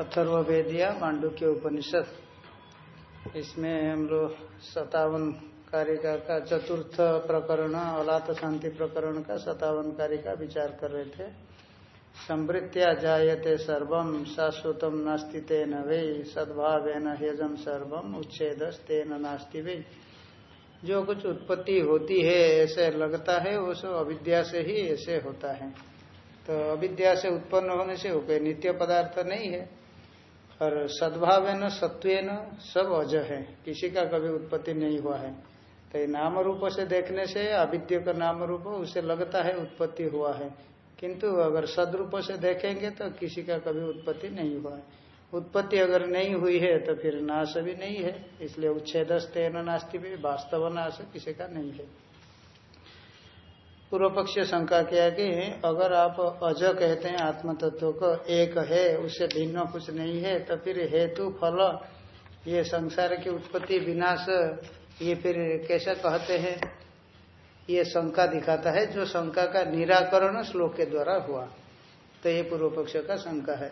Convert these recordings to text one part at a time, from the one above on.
अथर्वेदिया मांडुक्य उपनिषद। इसमें हम लोग सतावन कारिका का चतुर्थ प्रकरण अलात शांति प्रकरण का सतावन कारिका विचार कर रहे थे। संवृत्तिया जायते सर्वम शाश्वतम नास्ति तेन वे सद्भाव हेजम सर्वम उच्छेद तेन नास्ति वे। जो कुछ उत्पत्ति होती है, ऐसे लगता है, वो सब अविद्या से ही ऐसे होता है। तो अविद्या से उत्पन्न होने से वो कोई नित्य पदार्थ नहीं है। और सद्भाव न सत्व सब अज है। किसी का कभी उत्पत्ति नहीं हुआ है। तो नाम रूप से देखने से, अविद्य का नाम रूप, उसे लगता है उत्पत्ति हुआ है। किंतु अगर सदरूप से देखेंगे तो किसी का कभी उत्पत्ति नहीं हुआ है। उत्पत्ति अगर नहीं हुई है तो फिर नाश भी नहीं है। इसलिए उच्छेद नास्ति भी, वास्तव नाश किसी का नहीं है। पूर्व पक्ष शंका किया कि अगर आप अज कहते हैं आत्म तत्व को, एक है, उससे भिन्न कुछ नहीं है तो फिर हेतु, फल, ये संसार की उत्पत्ति, विनाश, ये फिर कैसा कहते हैं? ये शंका दिखाता है, जो शंका का निराकरण श्लोक के द्वारा हुआ। तो ये पूर्व पक्ष का शंका है।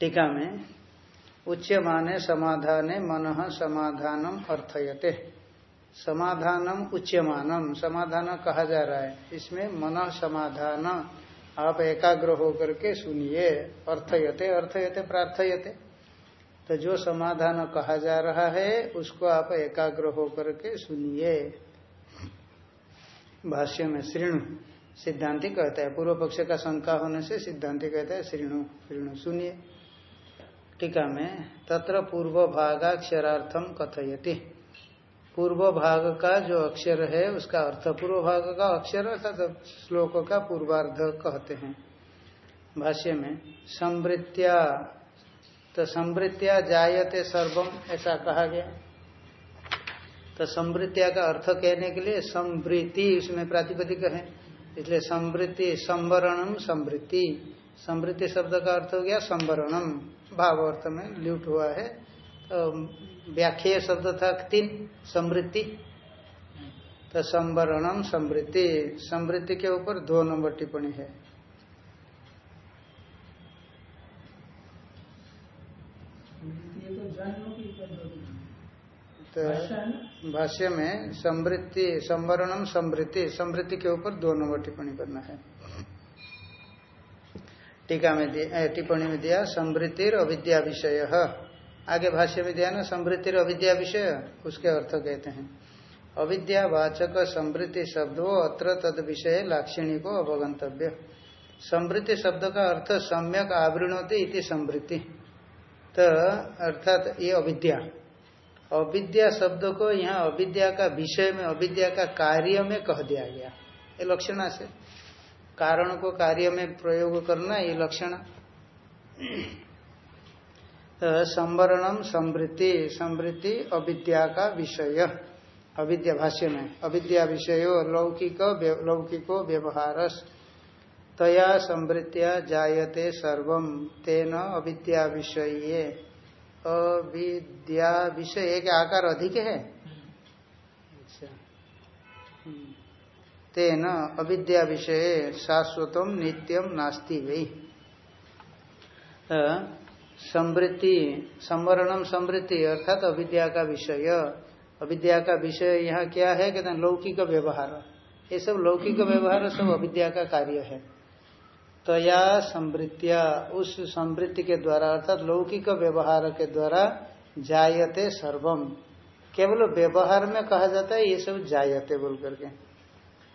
टीका में उच्च माने समाधाने मन समाधानम अर्थयते। समाधानम उच्यमानम। समाधान कहा जा रहा है। इसमें मन समाधान। आप एकाग्र होकर के सुनिए। अर्थयते अर्थयते, प्रार्थयते। तो जो समाधान कहा जा रहा है, उसको आप एकाग्र होकर के सुनिए। भाष्य में श्रीणु सिद्धांति कहता है। पूर्व पक्ष का शंका होने से सिद्धांति कहता है, श्रीणु श्रीणु सुनिए। टीका में, तत्र पूर्व भागाक्षरार्थम कथयति। पूर्व भाग का जो अक्षर है, उसका अर्थ पूर्व भाग का अक्षर अर्थात श्लोक का पूर्वार्ध कहते हैं। भाष्य में संवृत्या तो संवृत्या जायते सर्वम ऐसा कहा गया। तो समृत्या का अर्थ कहने के लिए समृति उसमें प्रातिपदिक है। इसलिए संवृत्ति संवरणम संवृत्ति। संवृत्ति शब्द का अर्थ हो गया संवरणम भाव अर्थ में ल्यूट हुआ है। तो व्याख्या शब्द था तीन समृद्धि तो संवरणम समृद्धि। समृद्धि के ऊपर दो नंबर टिप्पणी है। तो भाष्य में समृद्धि संवरणम समृद्धि समृद्धि के ऊपर दो नंबर टिप्पणी करना है। टीका में टिप्पणी में दिया समृद्धि और अविद्या विषय। आगे भाष्य में ना समृद्धि अविद्या विषय, उसके अर्थ कहते हैं। अविद्या वाचक समृद्धि शब्दों अत्र तद विषय लाक्षिणी को अवगंतव्य समृद्धि शब्द का अर्थ सम्यक आवृणोति इति समृद्धि तो अर्थात ये अविद्या। अविद्या शब्द को यहाँ अविद्या का विषय में, अविद्या का कार्य में कह दिया गया। ये लक्षणा से। कारण को कार्य में प्रयोग करना ये लक्षण। संवरणम समृद्धि समृद्धि अविद्या का विषय। अविद्या भाष्य में, अविद्या विषय लौकिक लौकिको व्यवहार तया समृद्धिया जायते सर्व, तेन अविद्या विषय। अविद्या विषय एक आकार अधिक है? अच्छा। तेन अविद्या विषय शाश्वतम, नित्यम नास्ति वही समृद्धि संवरणम समृद्धि अर्थात अविद्या का विषय। अविद्या का विषय यहाँ क्या है? कहते हैं लौकिक व्यवहार। ये सब लौकिक व्यवहार, सब अविद्या का कार्य है। तो या समृद्धिया उस समृद्धि के द्वारा, अर्थात लौकिक व्यवहार के द्वारा जायते सर्वम। केवल व्यवहार में कहा जाता है, ये सब जायते बोल करके।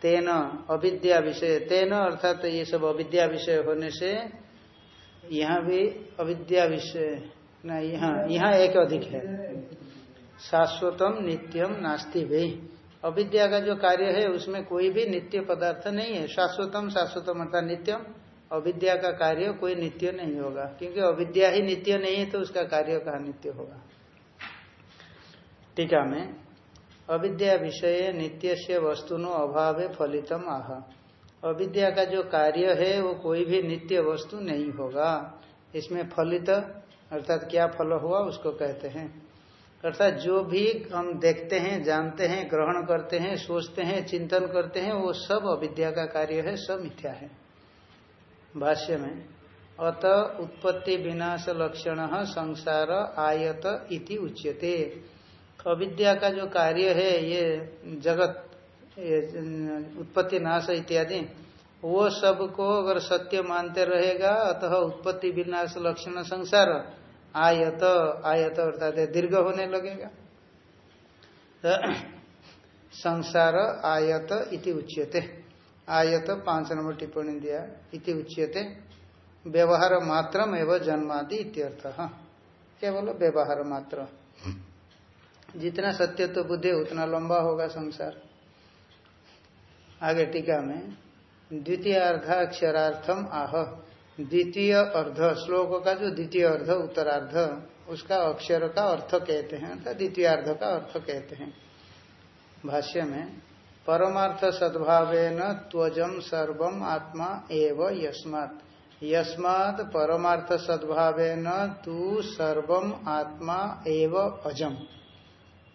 तेन अविद्या विषय, तेन अर्थात ये सब अविद्या विषय होने से यहाँ भी अविद्या विषय न यहाँ यहाँ एक अधिक है। शाश्वतम, नित्यम, नास्ति भी। अविद्या का जो कार्य है, उसमें कोई भी नित्य पदार्थ नहीं है। शाश्वतम शाश्वतम अर्थात नित्यम। अविद्या का कार्य, कोई नित्य नहीं होगा। क्योंकि अविद्या ही नित्य नहीं है तो उसका कार्य कहा नित्य होगा? टीका में, अविद्या विषय नित्य से वस्तुनो अभाव फलितम आह। अविद्या का जो कार्य है, वो कोई भी नित्य वस्तु नहीं होगा। इसमें फलित, अर्थात क्या फल हुआ, उसको कहते हैं। अर्थात जो भी हम देखते हैं, जानते हैं, ग्रहण करते हैं, सोचते हैं, चिंतन करते हैं, वो सब अविद्या का कार्य है, सब मिथ्या है। भाष्य में, अत उत्पत्ति विनाश लक्षण संसार आयत इति उच्यते। अविद्या का जो कार्य है, ये जगत उत्पत्ति नाश इत्यादि, वो सबको अगर सत्य मानते रहेगा, अतः उत्पत्ति विनाश लक्षण संसार, आयत आयत अर्थात दीर्घ होने लगेगा। तो संसार, आयत इति उच्यते। आयत पाँच नंबर टिप्पणी दिया, इति उच्यते। व्यवहार मात्र एवं जन्मादि इत्यर्थ। केवल व्यवहार मात्र। जितना सत्य तो बुद्धि, उतना लंबा होगा संसार। आगे टीका में, द्वितीय अर्धाक्षरार्थम आह। द्वितीय अर्ध श्लोक का जो द्वितीय अर्ध उत्तरार्ध उसका अक्षर का अर्थ कहते हैं, अर्थात द्वितीय अर्ध का अर्थ कहते हैं। भाष्य में, परमार्थ सद्भाव त्वजम सर्वम आत्मा एव यस्मात्। यस्मात् परमार्थ सद्भाव तू सर्वम आत्मा एव अजम।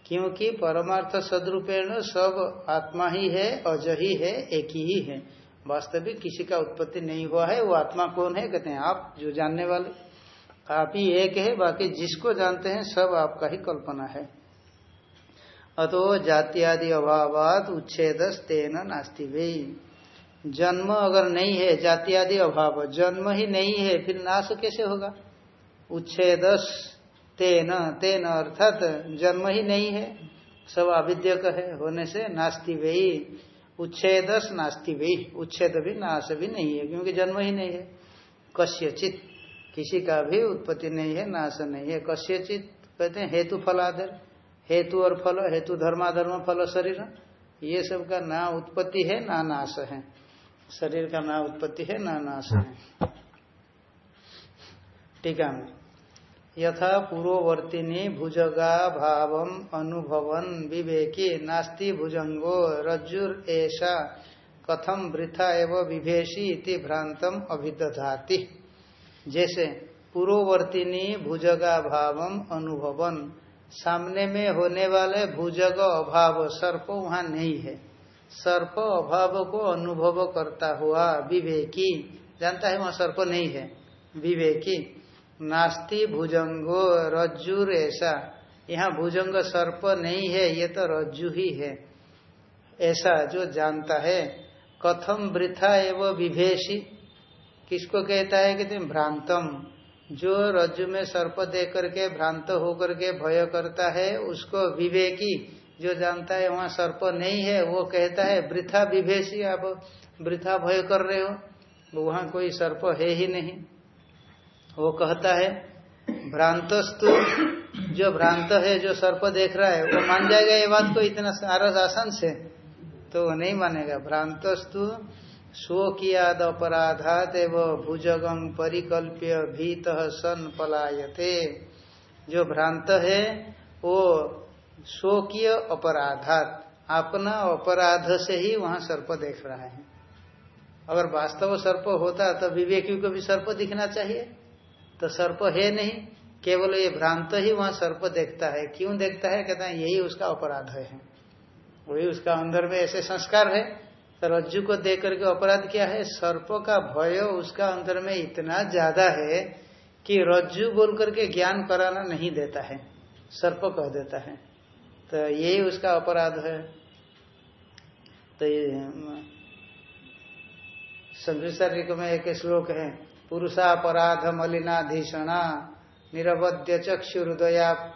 क्योंकि परमार्थ सदरूपेण सब आत्मा ही है, अज ही है, एक ही है वास्तविक किसी का उत्पत्ति नहीं हुआ है, वो आत्मा कौन है? कहते हैं, आप जो जानने वाले। आप ही एक है, बाकी जिसको जानते हैं, सब आपका ही कल्पना है। अतो जात्यादि अभावात उच्छेद तेन नास्ति वे। जन्म अगर नहीं है जाति आदि अभाव, जन्म ही नहीं है, फिर नाश कैसे होगा? उच्छेद तेन तेन अर्थात जन्म ही नहीं है। सब अविद्यक है होने से नास्ति वे उच्छेद नास्ति वे उच्छेद भी नाश भी नहीं है क्योंकि जन्म ही नहीं है। कस्यचित। किसी का भी उत्पत्ति नहीं है नाश नहीं है। कस्यचित कहते हैं हेतु फलाधर। हेतु और फल हेतु धर्माधर्म फल शरीर। ये सब का ना उत्पत्ति है ना नाश है। शरीर का ना उत्पत्ति है ना नाश है। टीका में। यथा पूर्ववर्तिनी भुजगा भाव अनुभवन विवेकी। नास्ति भुजंगो रज्जुर ऐसा कथम वृथा एवं विभेषी इति भ्रांतम अभिदधाति। जैसे, पूर्ववर्तिनी भुजगा भाव अनुभवन। सामने में होने वाले भुजग अभाव, सर्प वहाँ नहीं है। सर्प अभाव को अनुभव करता हुआ विवेकी। जानता है वहाँ सर्प नहीं है? विवेकी। नास्ति भुजंगो रज्जु ऐसा यहाँ भुजंग सर्प नहीं है, ये तो रज्जु ही है। ऐसा जो जानता है, कथम वृथा एवं विभेषी। किसको कहता है कि तुम भ्रांतम? जो रज्जु में सर्प दे करके, भ्रांत होकर के भय करता है, उसको विवेकी जो जानता है, वहाँ सर्प नहीं है, वो कहता है, वृथा विभेषी आप, वृथा भय कर रहे हो? वहाँ कोई सर्प है ही नहीं। वो कहता है, भ्रांतस्तु, जो भ्रांत है, जो सर्प देख रहा है, वो मान जाएगा ये बात को इतना सारा आसन से? तो वो नहीं मानेगा। भ्रांतस्तु स्वकियाद अपराधात एवं भुजगम परिकल्प्य भीत सन पलायते। जो भ्रांत है, वो स्वकीय अपराधात, अपना अपराध से ही वहाँ सर्प देख रहा है। अगर वास्तव सर्प होता तो विवेकी को भी सर्प दिखना चाहिए। तो सर्प है नहीं, केवल ये भ्रांत ही वहाँ सर्प देखता है। क्यों देखता है? कहता है, यही उसका अपराध है। वही उसका अंदर में ऐसे संस्कार है। तो रज्जु को देख करके अपराध क्या है? सर्प का भय उसका अंदर में इतना ज़्यादा है कि रज्जु बोल करके ज्ञान कराना नहीं देता है। सर्प कह देता है। तो यही उसका अपराध है। तो संसारिक में एक श्लोक है। पुरुषापराध मलिनाधीषणा, निरवध्य चक्षु हृदया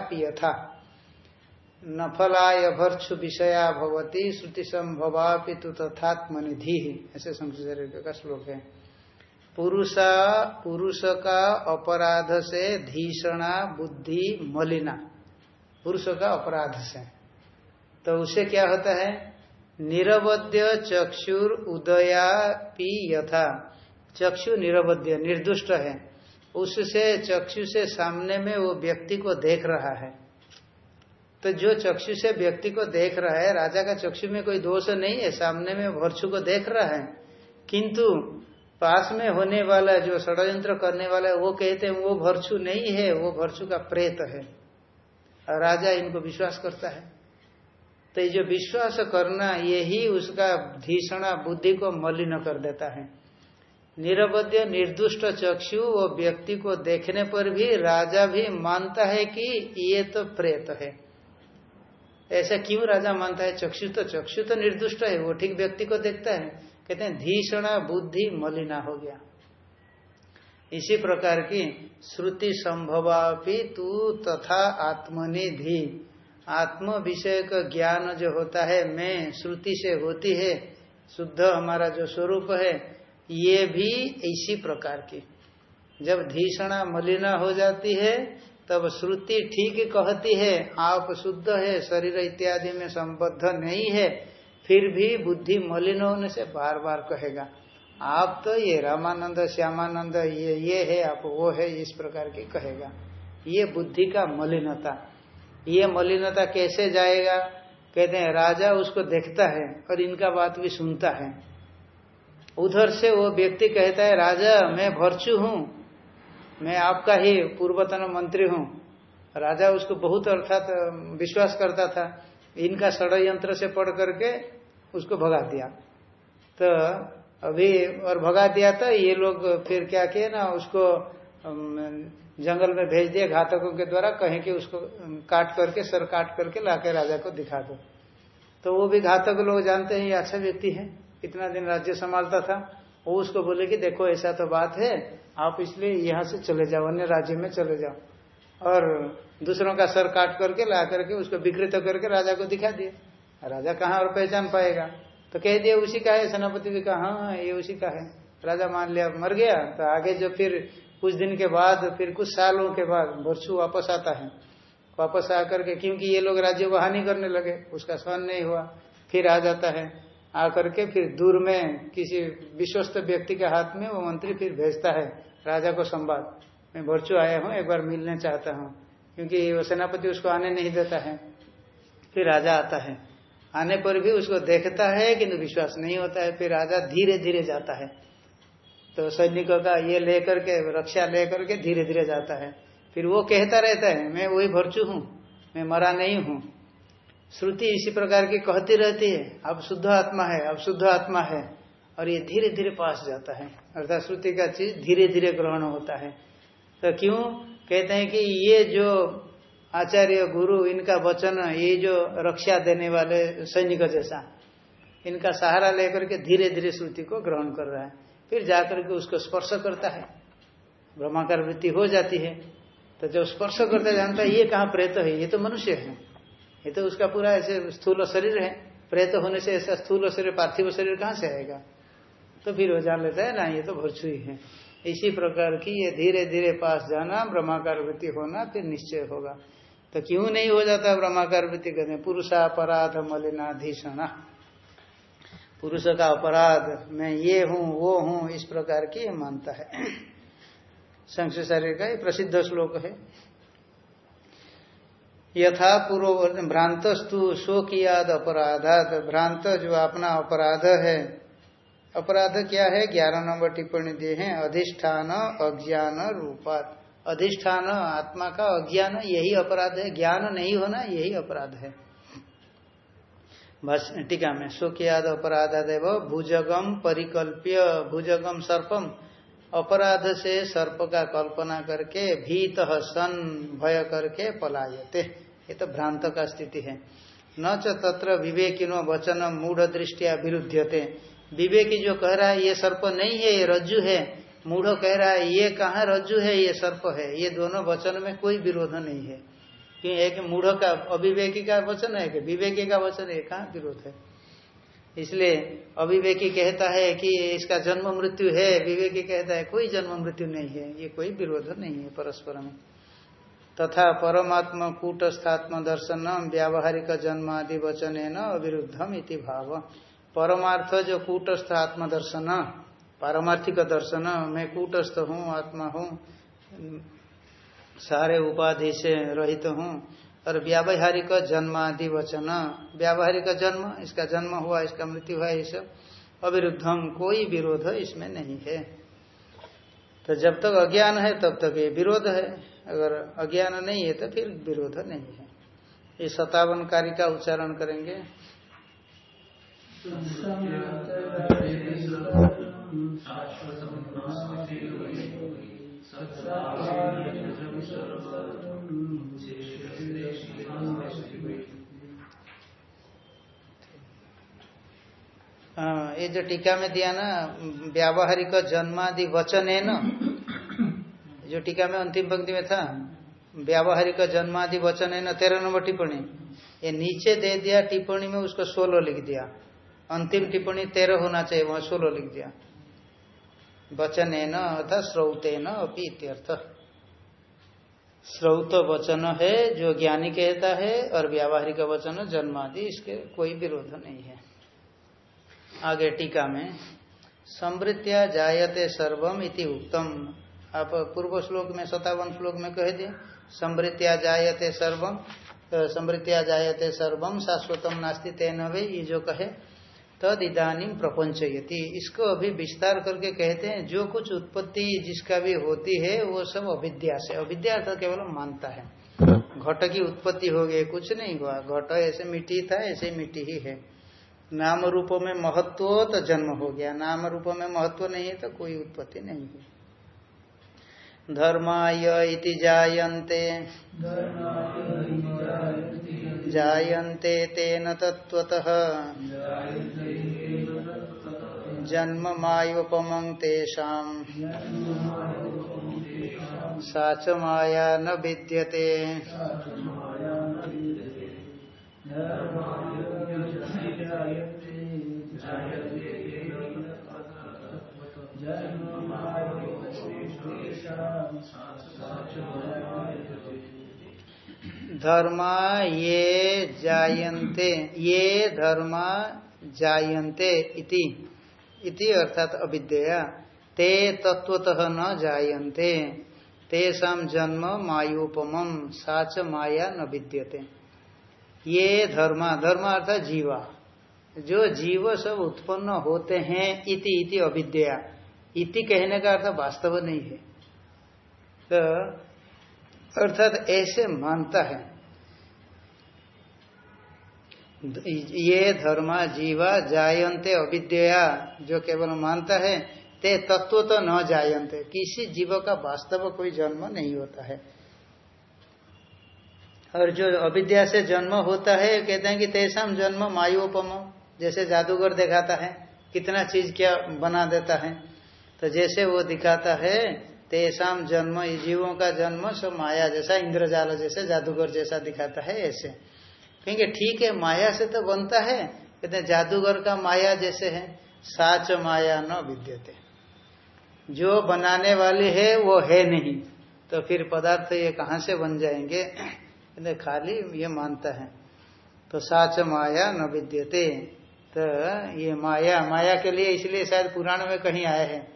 पियथा। नफलाय भर्षु विषया भवती श्रुति संभवा पितु तथात्मनिधि। ऐसे संसारिक का श्लोक है। पुरुषा, पुरुष का अपराध से धीषणा, बुद्धि मलिना। पुरुष का अपराध से। तो उसे क्या होता है? निरवध्य चक्षुर उदया पी यथा। चक्षु निरवध्य, निर्दुष्ट है। उससे, चक्षु से सामने में वो व्यक्ति को देख रहा है। तो जो चक्षु से व्यक्ति को देख रहा है, राजा का चक्षु में कोई दोष नहीं है, सामने में भर्षु को देख रहा है। किंतु पास में होने वाला, जो षडयंत्र करने वाला है, वो कहते हैं, वो भर्चु नहीं है, वो भर्चु का प्रेत है। और राजा इनको विश्वास करता है। तो ये जो विश्वास करना यही उसका धीषणा बुद्धि को मलिन कर देता है। निरवध्य, निर्दुष्ट चक्षु वो व्यक्ति को देखने पर भी राजा भी मानता है कि ये तो प्रेत है। ऐसा क्यों राजा मानता है? चक्षु तो चक्षु तो निर्दुष्ट है, वो ठीक व्यक्ति को देखता है। कहते हैं धीषणा बुद्धि मलिना हो गया। इसी प्रकार की श्रुति संभवापि तू तथा आत्मनिधि। आत्म विषय का ज्ञान जो होता है, मैं श्रुति से होती है, शुद्ध हमारा जो स्वरूप है, ये भी इसी प्रकार की। जब धीषणा मलिना हो जाती है, तब श्रुति ठीक कहती है, आप शुद्ध है, शरीर इत्यादि में संबद्ध नहीं है, फिर भी बुद्धि मलिन होने से बार बार कहेगा, आप तो ये रामानंद, श्यामानंद, ये ये है, आप वो है, इस प्रकार की कहेगा। ये बुद्धि का मलिनता। ये मलिनता कैसे जाएगा? कहते हैं, राजा उसको देखता है और इनका बात भी सुनता है। उधर से वो व्यक्ति कहता है, राजा, मैं भरचू हूँ, मैं आपका ही पूर्वतन मंत्री हूँ। राजा उसको बहुत अर्थात, विश्वास करता था। इनका षडयंत्र से पढ़ करके उसको भगा दिया। तो अभी और भगा दिया था, ये लोग फिर क्या किए ना, उसको जंगल में भेज दिया घातकों के द्वारा कहीं कि उसको काट करके, सर काट करके लाके राजा को दिखा दो। तो वो भी घातक लोग जानते हैं, ये अच्छा व्यक्ति है। इतना दिन राज्य संभालता था। वो उसको बोले कि देखो, ऐसा तो बात है, आप इसलिए यहाँ से चले जाओ, अन्य राज्य में चले जाओ। और दूसरों का सर काट करके, ला करके, उसको विकृत करके राजा को दिखा दिए। राजा कहाँ और पहचान पाएगा? तो कह दिया उसी का है। सेनापति भी कहा हाँ ये उसी का है। राजा मान लिया, मर गया। तो आगे जो फिर कुछ दिन के बाद, फिर कुछ सालों के बाद वर्षु वापस आता है। वापस आकर के, क्योंकि ये लोग राज्य को हानि करने लगे, उसका सहन नहीं हुआ, फिर आ जाता है। आकर के फिर दूर में किसी विश्वस्त व्यक्ति के हाथ में वो मंत्री फिर भेजता है, राजा को संवाद। मैं भरचू आया हूँ, एक बार मिलने चाहता हूँ, क्योंकि वो सेनापति उसको आने नहीं देता है। फिर राजा आता है। आने पर भी उसको देखता है, किंतु विश्वास नहीं होता है। फिर राजा धीरे धीरे जाता है। तो सैनिकों का ये लेकर के, रक्षा लेकर के धीरे धीरे जाता है। फिर वो कहता रहता है, मैं वही भरचू हूँ, मैं मरा नहीं हूँ। श्रुति इसी प्रकार की कहती रहती है, अब शुद्ध आत्मा है, अब शुद्ध आत्मा है। और ये धीरे धीरे पास जाता है। अर्थात श्रुति का चीज़ धीरे धीरे ग्रहण होता है। तो क्यों? कहते हैं कि ये जो आचार्य गुरु, इनका वचन, ये जो रक्षा देने वाले सैनिक जैसा, इनका सहारा लेकर के धीरे धीरे श्रुति को ग्रहण कर रहा है। फिर जाकर के उसको स्पर्श करता है। ब्रह्माकार वृत्ति हो जाती है तो जब स्पर्श करता जानता है ये कहाँ प्रेत है, ये तो मनुष्य है। ये तो उसका पूरा ऐसे स्थूल शरीर है। प्रेत होने से ऐसा स्थूल शरीर, पार्थिव शरीर कहाँ से आएगा? तो फिर वो जान लेता है, ना, ये तो भरछू ही। इसी प्रकार की ये धीरे धीरे पास जाना, ब्रह्माकार वृत्ति होना, फिर निश्चय होगा। तो क्यों नहीं हो जाता ब्रह्माकार वृत्ति? कहते पुरुषा अपराध मलिनाधीषणा पुरुष का अपराध, मैं ये हूँ, वो हूँ, इस प्रकार की मानता है। संक्षिप्त शरीर का प्रसिद्ध श्लोक है। यथा पूर्व भ्रांतस्तु शोकियाद अपराधात। भ्रांत जो अपना अपराध है, अपराध क्या है? ग्यारह नंबर टिप्पणी दिए हैं, अधिष्ठान, अज्ञान रूपात। अधिष्ठान, आत्मा का अज्ञान, यही अपराध है। ज्ञान नहीं होना, यही अपराध है। टीका में। शोकियाद अपराधादेव भुजगम परिकल्प्य, भुजगम सर्पम। अपराध से सर्प का कल्पना करके भीत सन भय करके पलायते। ये तो भ्रांत का स्थिति है। न तत्र विवेकिनो वचन मूढ़ दृष्टिया विरुद्धते विवेकी जो कह रहा है, ये सर्प नहीं है, ये रज्जु है। मूढ़ कह रहा है, ये कहा रज्जु है, ये सर्प है? ये दोनों वचन में कोई विरोध नहीं है। कि एक मूढ़ का, अविवेकी का वचन है कि विवेकी का वचन है कहाँ विरोध है। इसलिए अविवेकी कहता है कि इसका जन्म मृत्यु है, विवेकी कहता है कोई जन्म मृत्यु नहीं है, ये कोई विरोध नहीं है परस्पर में तथा परमात्मा कूटस्थात्म दर्शन व्यावहारिक जन्म आदि वचन न अविरुद्धम इति भाव। परमार्थ जो कूटस्थ आत्म दर्शन, पारमार्थिक दर्शन, मैं कूटस्थ हूँ, आत्मा हूँ सारे उपाधि से रहित तो हूँ। और व्यावहारिक जन्म आदि वचन व्यावहारिक जन्म, इसका जन्म हुआ, इसका मृत्यु हुआ, ये सब अविरुद्धम कोई विरोध इसमें नहीं है। तो जब तक तो अज्ञान है, तब तक ये विरोध है। अगर अज्ञान नहीं है तो फिर विरोध नहीं है। ये सतावन कार्य का उच्चारण करेंगे। हाँ ये जो टीका में दिया ना, व्यावहारिक जन्मादि वचन है ना, जो टीका में अंतिम पंक्ति में था, व्यावहारिक जन्मादि वचन है ना, तेरह नंबर टिप्पणी। ये नीचे दे दिया टिप्पणी में, उसको सोलह लिख दिया। अंतिम टिप्पणी तेरह होना चाहिए, वहाँ सोलह लिख दिया। वचन है न अर्थात श्रौते न अपनी इत्यर्थ। श्रौत वचन है, जो ज्ञानी कहता है और व्यावहारिक वचन, जन्मादि, इसके कोई विरोध नहीं है। आगे टीका में, समृत्या जायते सर्वम इति उत्तम आप पूर्व श्लोक में, सतावन श्लोक में कह दिए, समृत्या जायते सर्वम तो समृत्या जायते सर्वम, शाश्वतम नास्ति तेन ये जो कहे तद इधानी प्रपंचयति। इसको अभी विस्तार करके कहते हैं जो कुछ उत्पत्ति जिसका भी होती है वो सब अविद्या से। अविद्या तो केवल मानता है। घट की उत्पत्ति हो गई कुछ नहीं हुआ। घट ऐसे मिट्टी था ऐसे मिट्टी ही है। नाम रूप में महत्व तो जन्म हो गया। नाम रूप में महत्व नहीं है तो कोई उत्पत्ति नहीं हुई। धर्माय इति जायन्ते। जायन्ते तेन तत्त्वतः। जन्म तेषाम्। सा न विद्यते। धर्मा ये जायन्ते, ये धर्मा जायन्ते इति। इति अर्थात अविद्या। ते तत्वतः न जायन्ते। तेषा जन्म मायोपम साच माया न विद्यते। ये धर्मा, धर्म अर्थात जीवा। जो जीव सब उत्पन्न होते हैं, इति इति अविद्या। इति कहने का अर्थ वास्तव नहीं है। तो अर्थात ऐसे मानता है। ये धर्मा जीवा जायन्ते अविद्या जो केवल मानता है, ते तत्व तो न जायन्ते। किसी जीव का वास्तव कोई जन्म नहीं होता है। और जो अविद्या से जन्म होता है, कहते हैं कि तेसाम जन्म मायोपम, जैसे जादूगर दिखाता है, कितना चीज़ क्या बना देता है। तो जैसे वो दिखाता है तेसाम जन्म जीवों का जन्म, सब माया जैसा, इंद्रजाल जैसे, जादूगर जैसा दिखाता है ऐसे। कहेंगे, ठीक है, माया से तो बनता है। कहते जादूगर का माया जैसे है, साच माया न विद्यते। जो बनाने वाली है, वो है नहीं। तो फिर पदार्थ ये कहाँ से बन जाएँगे? कहते खाली ये मानता है। तो साच माया न विद्यते। तो ये माया माया के लिए इसलिए शायद पुराण में कहीं आए है,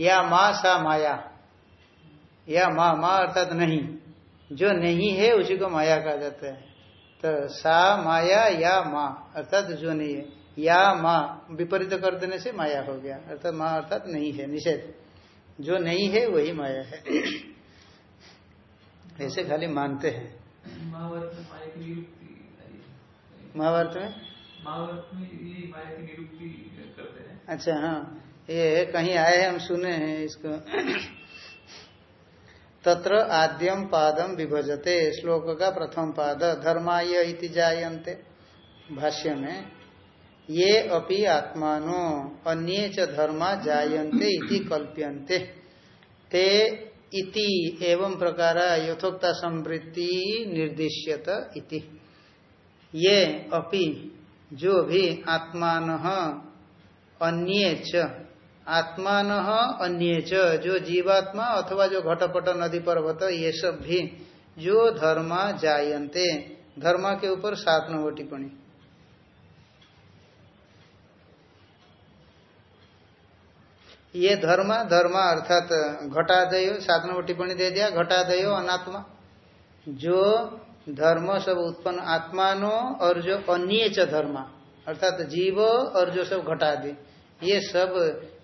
या माँ सा माया। या माँ माँ अर्थात नहीं। जो नहीं है उसी को माया कहा जाता है। तो सा माया या माँ अर्थात जो नहीं है। या माँ विपरीत कर देने से माया हो गया। अर्थात माँ अर्थात नहीं है निषेध। जो नहीं है वही माया है। ऐसे खाली मानते हैं। महाभारत में महाभारत में ये माया की निरुक्ति करते हैं। अच्छा हाँ। ये कहीं आए हैं हम सुने हैं इसको। तत्र आद्यम पादम विभजते श्लोक का प्रथम पाद, धर्माय इति जायन्ते। भाष्य में ये अपि आत्मानो, अन्ये च धर्मा जायन्ते इति कल्प्यन्ते। ते इति एवं प्रकार यथोक्ता संवृत्ति निर्दिश्यत इति। ये अपि, जो भी आत्मान, अन्ये आत्मान अन्य जो जीवात्मा अथवा जो घटपट, नदी पर्वत, ये सब भी जो धर्मा जायन्ते। धर्मा के ऊपर सात नंबर टिप्पणी। ये धर्म धर्म अर्थात घटादय, सात नंबर टिप्पणी दे दिया, घटादय, अनात्मा। जो धर्म सब उत्पन्न, आत्मानो और जो अन्य धर्मा, अर्थात जीव और जो सब घटादि ये सब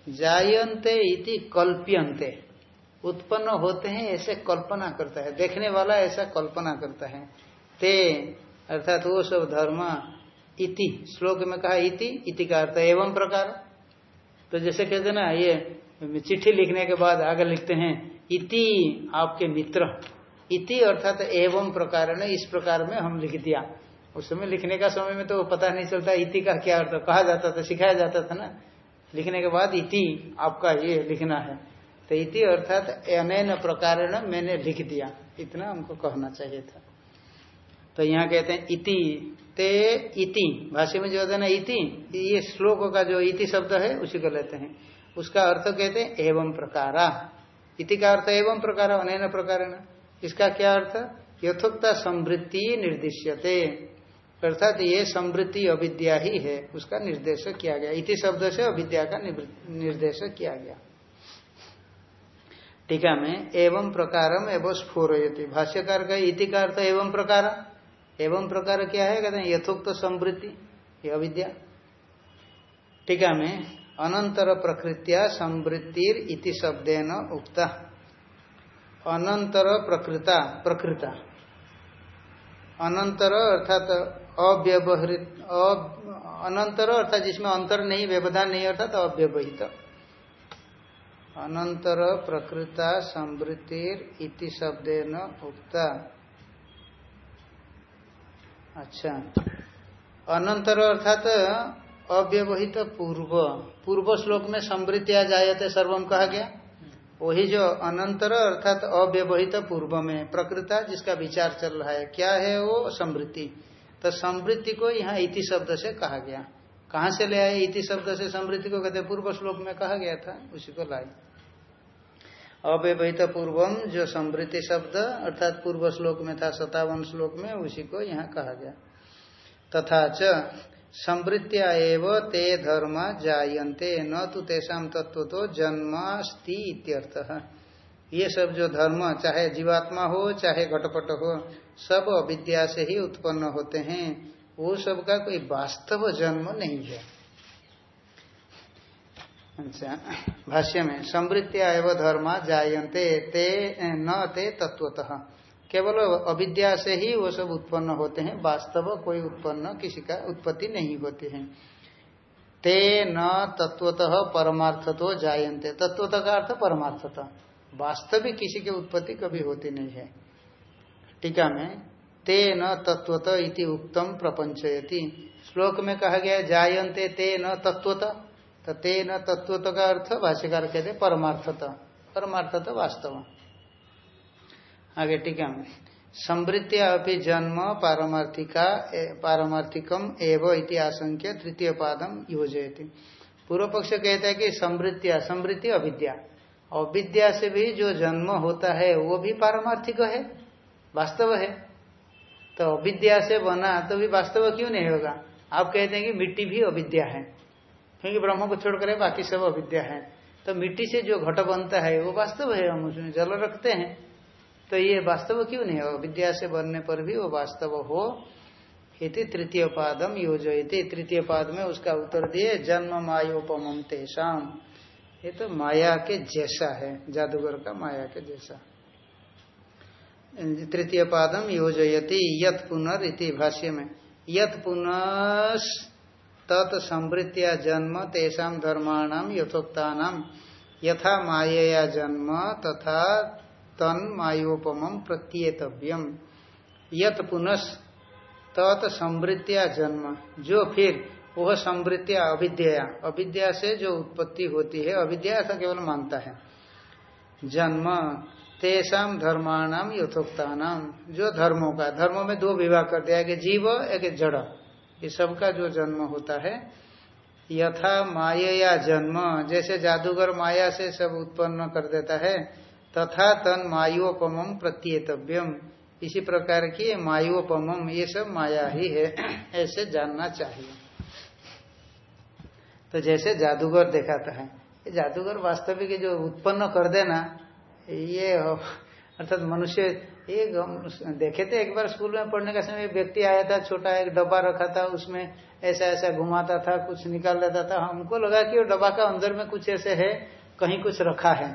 जायन्ते इति कल्प्यन्ते। उत्पन्न होते हैं, ऐसे कल्पना करता है। देखने वाला ऐसा कल्पना करता है। ते, अर्थात वो सब धर्म, इति। श्लोक में कहा इति इति का अर्थ एवं प्रकार। तो जैसे कहते ना, ये चिट्ठी लिखने के बाद आगे लिखते हैं, इति आपके मित्र। इति अर्थात एवं प्रकार ने इस प्रकार में हम लिख दिया। उस समय लिखने का समय में तो पता नहीं चलता, इति का क्या अर्थ। कहा जाता था, सिखाया जाता था ना। लिखने के बाद इति आपका ये लिखना है। तो इति अर्थात अनैन प्रकार मैंने लिख दिया। इतना हमको कहना चाहिए था। तो यहाँ कहते हैं इति, ते इति। भाषा में जो है ना इति, ये श्लोक का जो इति शब्द है, उसी को लेते हैं। उसका अर्थ कहते हैं एवं प्रकारा। इति का अर्थ एवं प्रकार, अनैन प्रकार इसका क्या अर्थ? यथोक्ता समृद्धि निर्दिश्यते। अर्थात ये समृद्धि अविद्या ही है, उसका निर्देश किया गया। इति शब्द से अविद्या का निर्देश किया गया। टीका में एवं प्रकारम एवं स्फोरयति। भाष्यकार का इति का अर्थ एवं प्रकार। एवं प्रकार क्या है? कहते हैं यथोक्त समृद्धि ये अविद्या। टीका में अनंतर प्रकृतिया समृद्धिर इति शब्देन उक्ता। अनंतर प्रकृता प्रकृता। अनंतर अर्थात अव्यवहित अनंतर, अर्थात जिसमें अंतर नहीं, व्यवधान नहीं, अर्थात तो अव्यवहित। अनंतर प्रकृता समृद्धिर इति शब्देन उक्ता। अच्छा। अनंतर अर्थात अव्यवहित पूर्व। पूर्व श्लोक में समृद्धिया जायते सर्वम कहा गया। वही जो अनंतर अर्थात अव्यवहित पूर्व में प्रकृता जिसका विचार चल रहा है, क्या है वो समृद्धि तो समृद्धि को यहाँ इति शब्द से कहा गया। कहाँ से ले आए इति शब्द से समृद्धि को? कहते पूर्व श्लोक में कहा गया था, उसी को लाई। अव्यवहित पूर्वम जो समृद्धि शब्द, अर्थात पूर्व श्लोक में था, सतावन श्लोक में, उसी को यहाँ कहा गया। तथा च समृद्धिया एव ते धर्म जायन्ते, न तो तेषा तत्व तो जन्मास्ति इत्यर्थ। ये सब जो धर्म, चाहे जीवात्मा हो, चाहे घटपट हो सब अविद्या से ही उत्पन्न होते हैं। वो सब का कोई वास्तव जन्म नहीं है। अच्छा भाष्य में समृद्धिया एवं धर्म जायन्ते, ते, न, ते तत्वतः केवल अविद्या से ही वो सब उत्पन्न होते हैं, वास्तव कोई उत्पन्न किसी का उत्पत्ति नहीं होती है। ते, न तत्वतः परमार्थ तो जायन्ते। तत्वतः का अर्थ परमार्थता। वास्तविक किसी की उत्पत्ति कभी होती नहीं है। टीका में ते न तत्वत इति उत्तम प्रपंचयति। श्लोक में कहा गया जायन्ते ते न तत्वतः तो तेन तत्व का अर्थ भाष्यकार कहते परमार्थता। परमार्थता वास्तव। आगे टीका में समृद्धिया अभी जन्म पारमार्थिका पारमार्थिकम एवं इति आशंक्य तृतीय पादम योजयती। पूर्व पक्ष कहता है कि समृद्धिया समृद्धि अविद्या। अविद्या से भी जो जन्म होता है, वो भी पारमार्थिक है। वास्तव है। तो अविद्या से बना तो भी वास्तव क्यों नहीं होगा? आप कहते हैं कि मिट्टी भी अविद्या है। क्योंकि ब्रह्म को छोड़कर बाकी सब अविद्या है। तो मिट्टी से जो घट बनता है, वो वास्तव है, हम उसमें जल रखते हैं। तो ये वास्तव क्यों नहीं होगा? विद्या से बनने पर भी वो वास्तव हो। इति तृतीय पादम योजयती। तृतीय पाद में उसका उत्तर दिए जन्म मायोपम तेषाम ये तो माया के जैसा है, जादूगर का माया के जैसा। तृतीय पादम योजयती यत पुनर् भाष्य में यत पुनः तत् जन्म तेषा धर्माणाम यथोक्ता यथा माया जन्म तथा तन मायोपम प्रत्येतव्यम यत पुनः तत् जन्म। जो फिर, वह संवृत्तिया अविद्या। अविद्या से जो उत्पत्ति होती है, अविद्या ऐसा केवल मानता है। जन्म तेषाम धर्माणाम यथोक्ता जो धर्मों का, धर्मों में दो विवाह कर दिया कि जीव, एक जड़। ये सबका जो जन्म होता है, यथा माया जन्म। जैसे जादूगर माया से सब उत्पन्न कर देता है, तथा तन मायोपम प्रत्येतव्यम। इसी प्रकार की मायोपम, ये सब माया ही है, ऐसे जानना चाहिए। तो जैसे जादूगर दिखाता है जादूगर वास्तविक जो उत्पन्न कर देना ये अर्थात मनुष्य, एक देखे थे एक बार स्कूल में पढ़ने का समय व्यक्ति आया था, छोटा एक डब्बा रखा था, उसमें ऐसा ऐसा घुमाता था, कुछ निकाल लेता था। हमको लगा कि वो डब्बा का अंदर में कुछ ऐसे है, कहीं कुछ रखा है।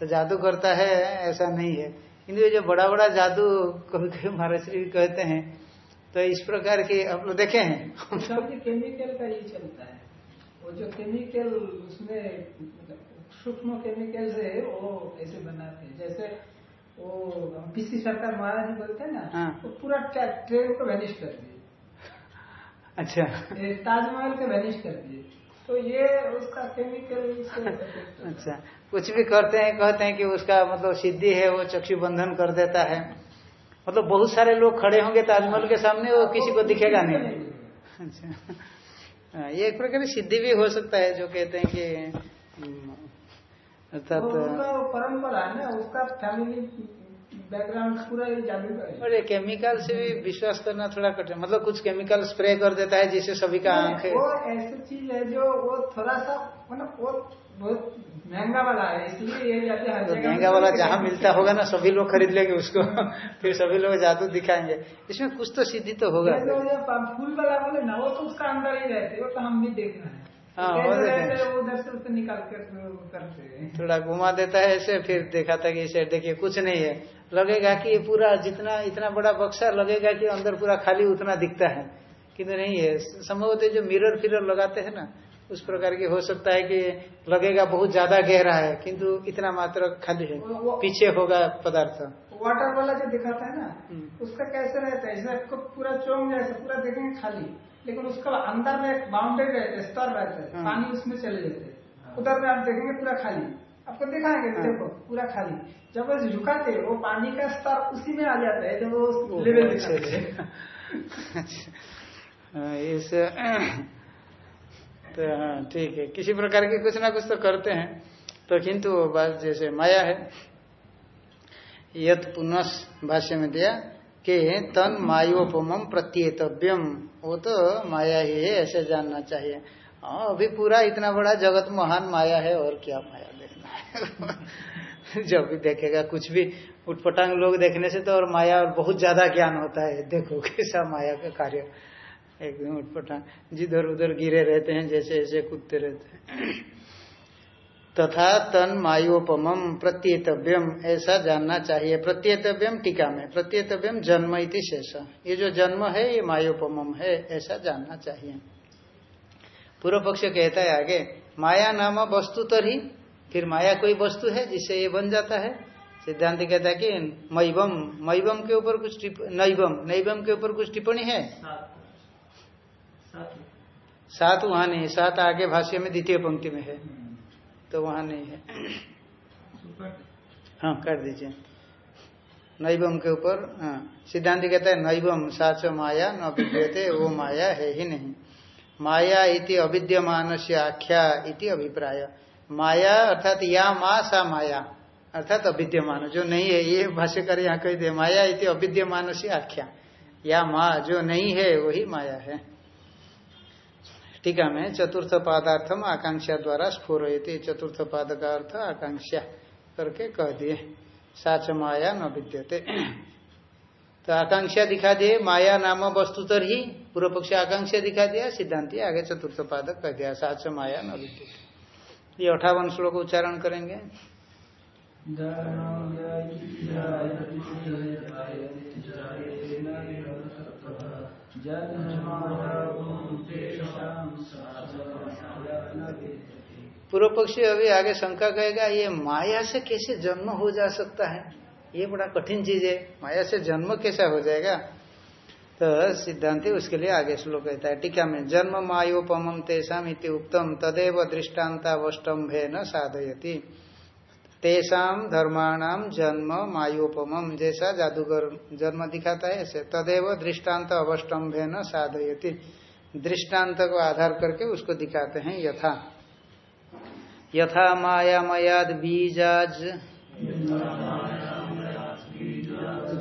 तो जादू करता है, ऐसा नहीं है। किन्तु ये जो बड़ा बड़ा जादू कभी कभी महाराज श्री कहते हैं तो इस प्रकार की आप लोग देखे हैं। केमिकल का ये चलता है। वो जो केमिकल उसमें सूक्ष्म केमिकल से वो ऐसे बनाते हैं। जैसे वो पीसी सरकार महाराज बोलते हैं ना हाँ। वो पूरा ट्रेन को वैनिश कर दिए। अच्छा। ताजमहल के वैनिश कर दिए। तो ये उसका केमिकल है। अच्छा। कुछ भी करते हैं कहते हैं कि उसका मतलब सिद्धि है वो चक्षु बंधन कर देता है। मतलब बहुत सारे लोग खड़े होंगे ताजमहल के सामने वो किसी को दिखेगा नहीं। अच्छा। हाँ, ये एक प्रकार की सिद्धि भी हो सकता है जो कहते हैं कि अर्थात वो परंपरा है ना उसका फैमिली बैकग्राउंड पूरा ये जादू का है। और ये केमिकल से भी विश्वास करना थोड़ा कठिन मतलब कुछ केमिकल स्प्रे कर देता है जिससे सभी का आँख है वो ऐसी चीज़ है जो वो थोड़ा सा मतलब वो बहुत महँगा वाला है इसलिए ये जाते हर तो जगह महँगा वाला जहाँ मिलता होगा ना सभी लोग खरीद लेंगे उसको फिर सभी लोग जादू दिखाएँगे। इसमें कुछ तो सिद्धि तो होगा। पा- फूल वाला बोले ना वो तो उसका अंदर ही रहते वो तो हम भी देख रहे हैं। हाँ, थोड़ा घुमा देता है ऐसे फिर देखा था कि इसे देखिए कुछ नहीं है। लगेगा कि ये पूरा जितना इतना बड़ा बक्सा लगेगा कि अंदर पूरा खाली उतना दिखता है। किंतु नहीं है। संभवतः जो मिरर फिरर लगाते हैं ना उस प्रकार की हो सकता है कि लगेगा बहुत ज़्यादा गहरा है किंतु इतना मात्र खाली है। पीछे होगा पदार्थ। वाटर वाला जो दिखाता है ना हम्म। उसका कैसे रहता है जैसे आपको पूरा चौंग जैसे पूरा देखेंगे खाली लेकिन उसका अंदर में एक बाउंड्री रहता है स्तर रहता है हाँ। पानी उसमें चले जाते हैं उधर में आप देखेंगे पूरा खाली आपको दिखाएँगे हाँ। देखो पूरा खाली जब वो झुकाते वो पानी का स्तर उसी में आ जाता है जब वो लेवल हैं। अच्छा। हाँ, इस तो हाँ ठीक है किसी प्रकार के कुछ ना कुछ तो करते हैं तो किंतु वो बात जैसे माया है यत पुनः भाष्य में दिया, के तन मायोपम प्रत्येतव्यम वो तो माया ही है, ऐसे जानना चाहिए। हाँ अभी पूरा इतना बड़ा जगत महान माया है, और क्या माया देखना है? जब भी देखेगा, कुछ भी उठपटांग लोग देखने से तो और माया और बहुत ज़्यादा ज्ञान होता है। देखो कैसा माया का कार्य। एकदम उठपटांग जिधर उधर गिरे रहते हैं जैसे ऐसे कूदते रहते हैं। तथा तन मायोपम प्रत्येतव्यम ऐसा जानना चाहिए। प्रत्येतव्यम टीका में प्रत्येतव्यम जन्म इति शेष। ये जो जन्म है ये मायोपम है ऐसा जानना चाहिए। पूर्व पक्ष कहता है आगे माया नाम वस्तु तरी फिर माया कोई वस्तु है जिससे ये बन जाता है? सिद्धांत कहता है कि मैबम मैबम के ऊपर कुछ नैबम नैबम के ऊपर कुछ टिप्पणी है? सात वहाँ नहीं सात आगे भाष्य में द्वितीय पंक्ति में है। तो वहाँ नहीं है। हाँ कर दीजिए। नैबम के ऊपर हाँ सिद्धांत कहता है नैबम साच माया न विद्यते वो माया है ही नहीं। माया इति अविद्यमान से आख्या इति अभिप्राय। माया अर्थात या माँ सा माया अर्थात अविद्यमान जो नहीं है ये भाष्यकर यहाँ कह दे माया इति अविद्यमान से आख्या। या माँ जो नहीं है वही माया है। टीका में चतुर्थ पादार्थम आकांक्षा द्वारा स्फुरयति। चतुर्थ पाद का अर्थ आकांक्षा करके कह दिए। साच माया न विद्यते। तो आकांक्षा दिखा दिए, माया नाम वस्तुतर ही पूर्व पक्ष आकांक्षा दिखा दिया, सिद्धांति आगे चतुर्थ पादक कह दिया, साच माया न विद्यते। ये अठावन श्लोक उच्चारण करेंगे। पूर्व पक्षी अभी आगे शंका कहेगा, ये माया से कैसे जन्म हो जा सकता है? ये बड़ा कठिन चीज़ है। माया से जन्म कैसा हो जाएगा? तो सिद्धांति उसके लिए आगे श्लोक कहता है, टीका में, जन्म मायोपम तेषाम इति उक्तम तदेव दृष्टान्तावष्टम्भे न साधयति। तेषाम धर्माणाम जन्म मायोपम। जैसा जादूगर जन्म दिखाता है, ऐसे। तदेव दृष्टांत अवष्टम्भे न साधयति। दृष्टांत को आधार करके उसको दिखाते हैं यथा। यथा मायामयाद बीजाज।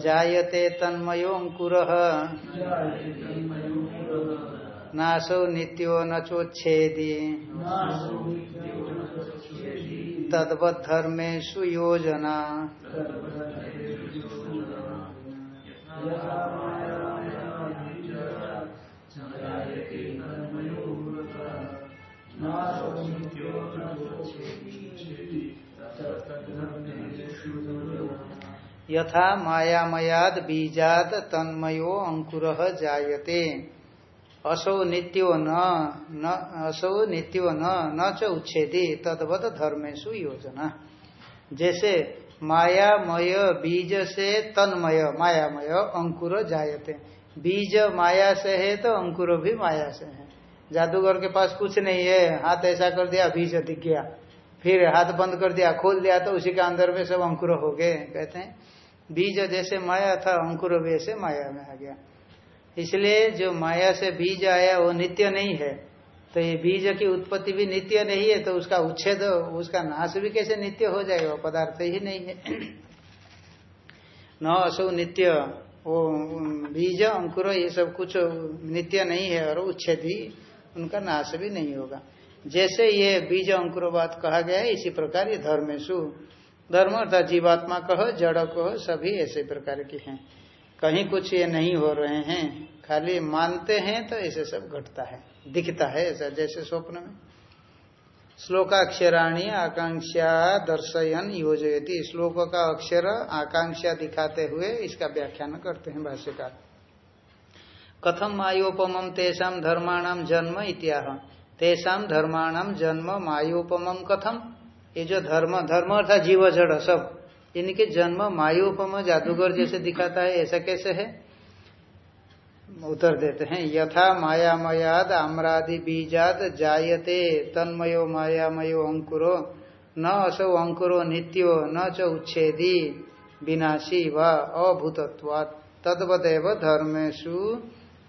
जायते तन्मयोऽङ्कुर। नाशो नित्यो न चोच्छेदि। तद्वद्धर्मेषु योजना। यथा मायामयाद बीजात तन्मयो अंकुर जायते। असौ नित्यो न असौ नित्यो न न च उच्छेदी, तदवत धर्मेशु योजना। जैसे मायामय, बीज से तन्मय, मायामय, अंकुर जायते। बीज माया से है तो अंकुर भी माया से है। जादूगर के पास कुछ नहीं है, हाथ ऐसा कर दिया, बीज दिख गया। फिर हाथ बंद कर दिया, खोल दिया तो उसी के अंदर में सब अंकुर हो गए, कहते हैं। बीज जैसे माया था, अंकुर भी ऐसे माया में आ गया। इसलिए जो माया से बीज आया, वो नित्य नहीं है। तो ये बीज की उत्पत्ति भी नित्य नहीं है तो उसका उच्छेद, उसका नाश भी कैसे नित्य हो जाएगा? पदार्थ ही नहीं है। न असो नित्य, वो बीज, अंकुर, ये सब कुछ नित्य नहीं है और उच्छेद ही उनका नाश भी नहीं होगा। जैसे ये बीज, अंकुर कहा गया है, इसी प्रकार ये धर्मेशु। धर्म अर्थात जीवात्मा कहो, जड़ कहो, सभी ऐसे प्रकार के हैं। कहीं कुछ ये नहीं हो रहे हैं, खाली मानते हैं तो ऐसे सब घटता है, दिखता है ऐसा जैसे स्वप्न में। श्लोकाक्षराणी आकांक्षा दर्शयन योजयती। श्लोक का अक्षर आकांक्षा दिखाते हुए इसका व्याख्यान करते हैं भाष्यकार। कथम मायोपम तेषाम धर्माणाम जन्म इत्याह। तेषाम धर्माणाम जन्म मायोपम कथम ये जो धर्म धर्म अर्थात जीव जड़ सब। इनके जन्म मायोपम जादूगर जैसे दिखाता है, ऐसा कैसे है? उत्तर देते हैं, यथा मायामयाद आम्रादि बीजाद जायते, तन्मयो मायामयो अंकुरो, न असो अंकुरो नित्यो, न च उच्छेदी, विनाशी व अभूतत्वात्, तद्वदेव धर्मेशु